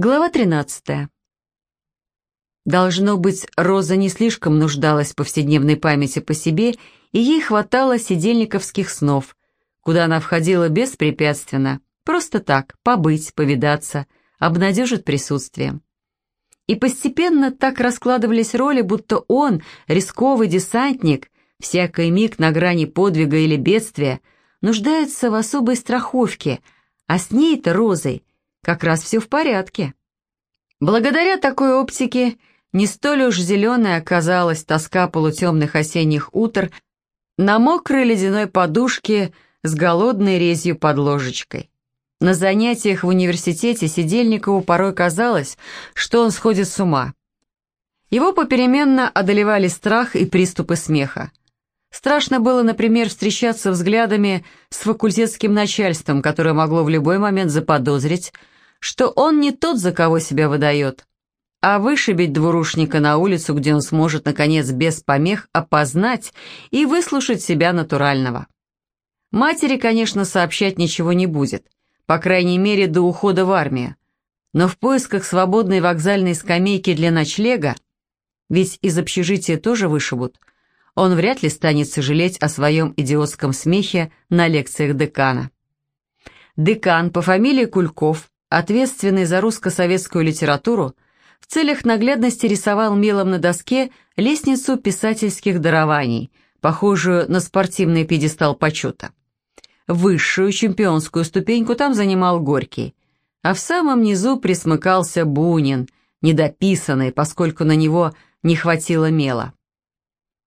Глава 13. Должно быть, Роза не слишком нуждалась в повседневной памяти по себе, и ей хватало сидельниковских снов, куда она входила беспрепятственно, просто так, побыть, повидаться, обнадежить присутствием. И постепенно так раскладывались роли, будто он, рисковый десантник, всякий миг на грани подвига или бедствия, нуждается в особой страховке, а с ней-то, Розой, как раз все в порядке. Благодаря такой оптике не столь уж зеленой оказалась тоска полутемных осенних утр на мокрой ледяной подушке с голодной резью под ложечкой. На занятиях в университете Сидельникову порой казалось, что он сходит с ума. Его попеременно одолевали страх и приступы смеха. Страшно было, например, встречаться взглядами с факультетским начальством, которое могло в любой момент заподозрить, что он не тот, за кого себя выдает, а вышибить двурушника на улицу, где он сможет, наконец, без помех опознать и выслушать себя натурального. Матери, конечно, сообщать ничего не будет, по крайней мере, до ухода в армию, но в поисках свободной вокзальной скамейки для ночлега, ведь из общежития тоже вышибут, он вряд ли станет сожалеть о своем идиотском смехе на лекциях декана. Декан по фамилии Кульков ответственный за русско-советскую литературу, в целях наглядности рисовал мелом на доске лестницу писательских дарований, похожую на спортивный пьедестал почета. Высшую чемпионскую ступеньку там занимал Горький, а в самом низу присмыкался Бунин, недописанный, поскольку на него не хватило мела.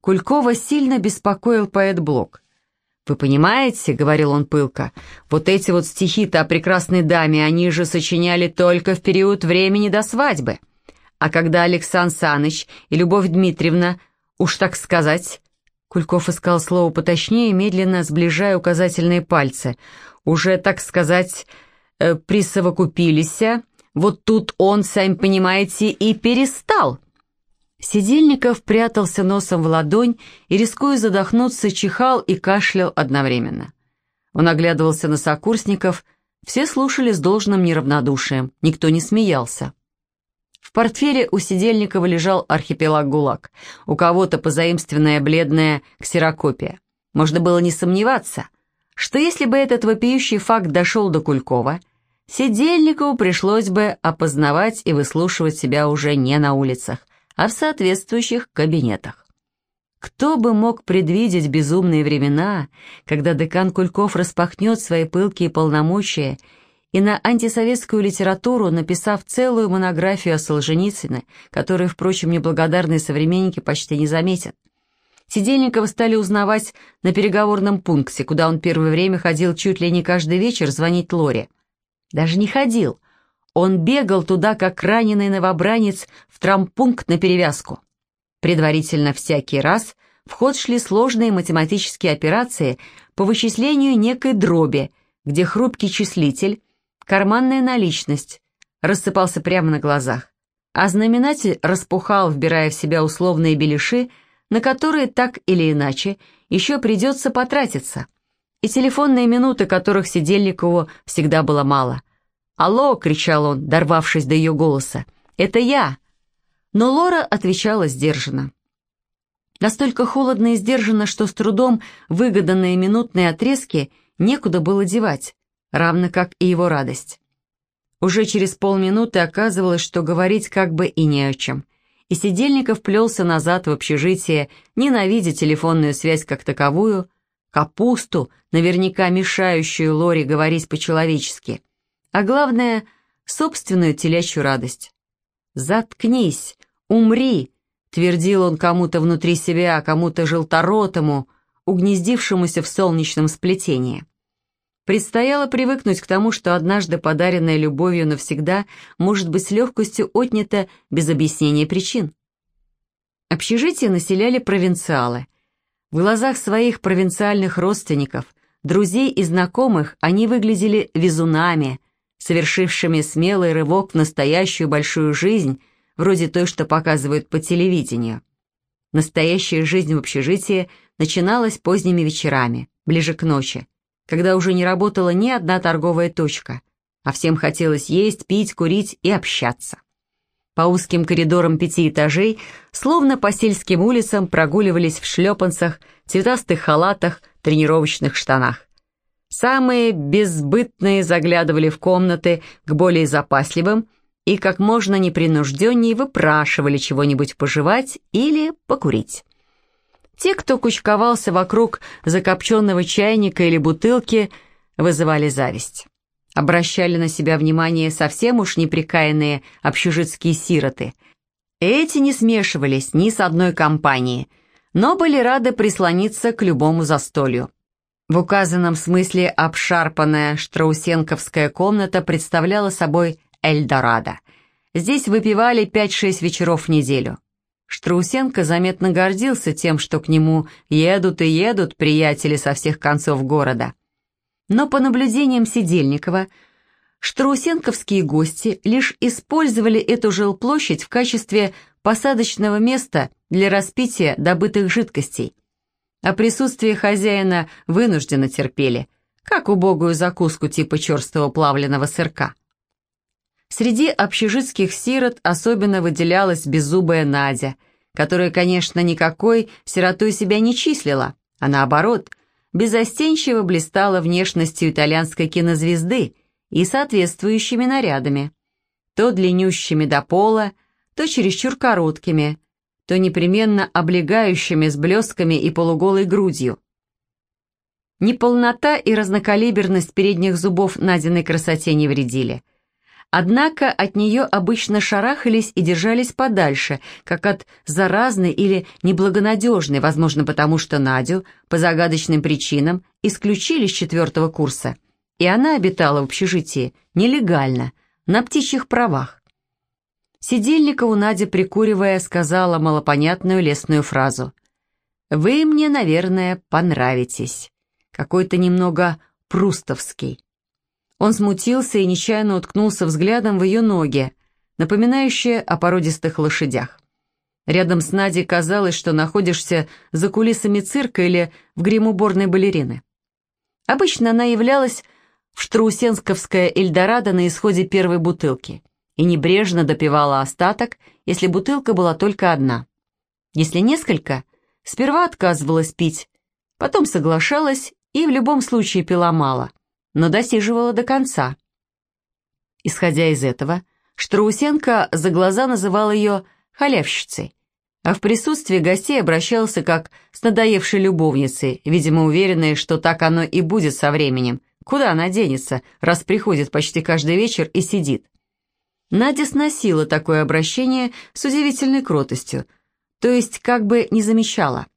Кулькова сильно беспокоил поэт-блок. «Вы понимаете, — говорил он пылко, — вот эти вот стихи-то о прекрасной даме, они же сочиняли только в период времени до свадьбы. А когда Александр Саныч и Любовь Дмитриевна, уж так сказать...» Кульков искал слово поточнее, медленно сближая указательные пальцы. «Уже, так сказать, э, присовокупились, вот тут он, сами понимаете, и перестал». Сидельников прятался носом в ладонь и, рискуя задохнуться, чихал и кашлял одновременно. Он оглядывался на сокурсников, все слушали с должным неравнодушием, никто не смеялся. В портфеле у Сидельникова лежал архипелаг ГУЛАГ, у кого-то позаимственная бледная ксерокопия. Можно было не сомневаться, что если бы этот вопиющий факт дошел до Кулькова, Сидельникову пришлось бы опознавать и выслушивать себя уже не на улицах, а в соответствующих кабинетах. Кто бы мог предвидеть безумные времена, когда декан Кульков распахнет свои пылкие полномочия и на антисоветскую литературу, написав целую монографию о Солженицыне, которую, впрочем, неблагодарные современники почти не заметят. Сидельникова стали узнавать на переговорном пункте, куда он первое время ходил чуть ли не каждый вечер звонить Лоре. Даже не ходил, он бегал туда, как раненый новобранец, в трампункт на перевязку. Предварительно всякий раз в ход шли сложные математические операции по вычислению некой дроби, где хрупкий числитель, карманная наличность, рассыпался прямо на глазах, а знаменатель распухал, вбирая в себя условные беляши, на которые так или иначе еще придется потратиться, и телефонные минуты, которых Сидельникову всегда было мало – «Алло!» — кричал он, дорвавшись до ее голоса. «Это я!» Но Лора отвечала сдержанно. Настолько холодно и сдержанно, что с трудом выгоданные минутные отрезки некуда было девать, равно как и его радость. Уже через полминуты оказывалось, что говорить как бы и не о чем. И Сидельников плелся назад в общежитие, ненавидя телефонную связь как таковую, капусту, наверняка мешающую Лоре говорить по-человечески — а главное — собственную телячью радость. «Заткнись! Умри!» — твердил он кому-то внутри себя, кому-то желторотому, угнездившемуся в солнечном сплетении. Предстояло привыкнуть к тому, что однажды подаренная любовью навсегда может быть с легкостью отнята без объяснения причин. Общежитие населяли провинциалы. В глазах своих провинциальных родственников, друзей и знакомых они выглядели везунами – совершившими смелый рывок в настоящую большую жизнь, вроде той, что показывают по телевидению. Настоящая жизнь в общежитии начиналась поздними вечерами, ближе к ночи, когда уже не работала ни одна торговая точка, а всем хотелось есть, пить, курить и общаться. По узким коридорам пяти этажей, словно по сельским улицам, прогуливались в шлепанцах, цветастых халатах, тренировочных штанах. Самые безбытные заглядывали в комнаты к более запасливым и как можно непринужденнее выпрашивали чего-нибудь пожевать или покурить. Те, кто кучковался вокруг закопченного чайника или бутылки, вызывали зависть. Обращали на себя внимание совсем уж неприкаянные общежитские сироты. Эти не смешивались ни с одной компанией, но были рады прислониться к любому застолью. В указанном смысле обшарпанная штраусенковская комната представляла собой Эльдорадо. Здесь выпивали 5-6 вечеров в неделю. Штраусенко заметно гордился тем, что к нему едут и едут приятели со всех концов города. Но по наблюдениям Сидельникова, штраусенковские гости лишь использовали эту жилплощадь в качестве посадочного места для распития добытых жидкостей, а присутствие хозяина вынужденно терпели, как убогую закуску типа черстого плавленного сырка. Среди общежитских сирот особенно выделялась беззубая Надя, которая, конечно, никакой сиротой себя не числила, а наоборот, безостенчиво блистала внешностью итальянской кинозвезды и соответствующими нарядами, то длиннющими до пола, то чересчур короткими, то непременно облегающими с блестками и полуголой грудью. Неполнота и разнокалиберность передних зубов Надиной красоте не вредили. Однако от нее обычно шарахались и держались подальше, как от заразной или неблагонадежной, возможно, потому что Надю по загадочным причинам исключили с четвертого курса, и она обитала в общежитии нелегально, на птичьих правах. Сидельникову Надя, прикуривая, сказала малопонятную лесную фразу. «Вы мне, наверное, понравитесь. Какой-то немного прустовский». Он смутился и нечаянно уткнулся взглядом в ее ноги, напоминающие о породистых лошадях. Рядом с Надей казалось, что находишься за кулисами цирка или в гримуборной балерины. Обычно она являлась в Штраусенсковское Эльдорадо на исходе первой бутылки и небрежно допивала остаток, если бутылка была только одна. Если несколько, сперва отказывалась пить, потом соглашалась и в любом случае пила мало, но досиживала до конца. Исходя из этого, Штраусенко за глаза называл ее халявщицей, а в присутствии гостей обращался как с надоевшей любовницей, видимо, уверенной, что так оно и будет со временем. Куда она денется, раз приходит почти каждый вечер и сидит? Надя сносила такое обращение с удивительной кротостью, то есть как бы не замечала.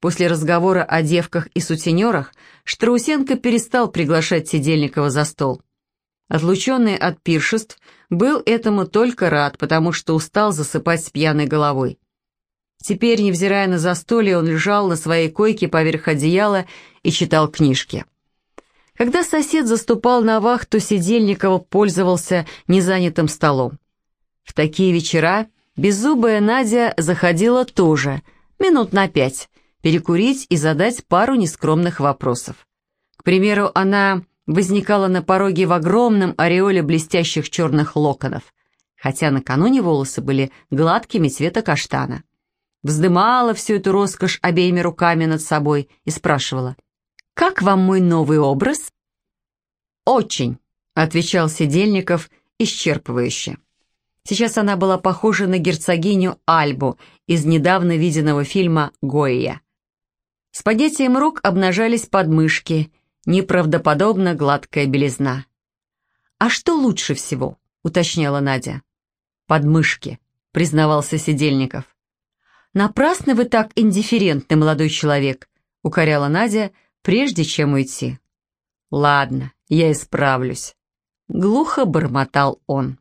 После разговора о девках и сутенерах Штраусенко перестал приглашать Сидельникова за стол. Отлученный от пиршеств был этому только рад, потому что устал засыпать с пьяной головой. Теперь, невзирая на застолье, он лежал на своей койке поверх одеяла и читал книжки. Когда сосед заступал на вахту, Сидельникова пользовался незанятым столом. В такие вечера беззубая Надя заходила тоже, минут на пять, перекурить и задать пару нескромных вопросов. К примеру, она возникала на пороге в огромном ореоле блестящих черных локонов, хотя накануне волосы были гладкими цвета каштана. Вздымала всю эту роскошь обеими руками над собой и спрашивала, «Как вам мой новый образ?» «Очень», — отвечал Сидельников исчерпывающе. Сейчас она была похожа на герцогиню Альбу из недавно виденного фильма «Гоя». С поднятием рук обнажались подмышки, неправдоподобно гладкая белизна. «А что лучше всего?» — уточняла Надя. «Подмышки», — признавался Сидельников. «Напрасно вы так индифферентны, молодой человек», — укоряла Надя, прежде чем уйти. «Ладно, я исправлюсь», — глухо бормотал он.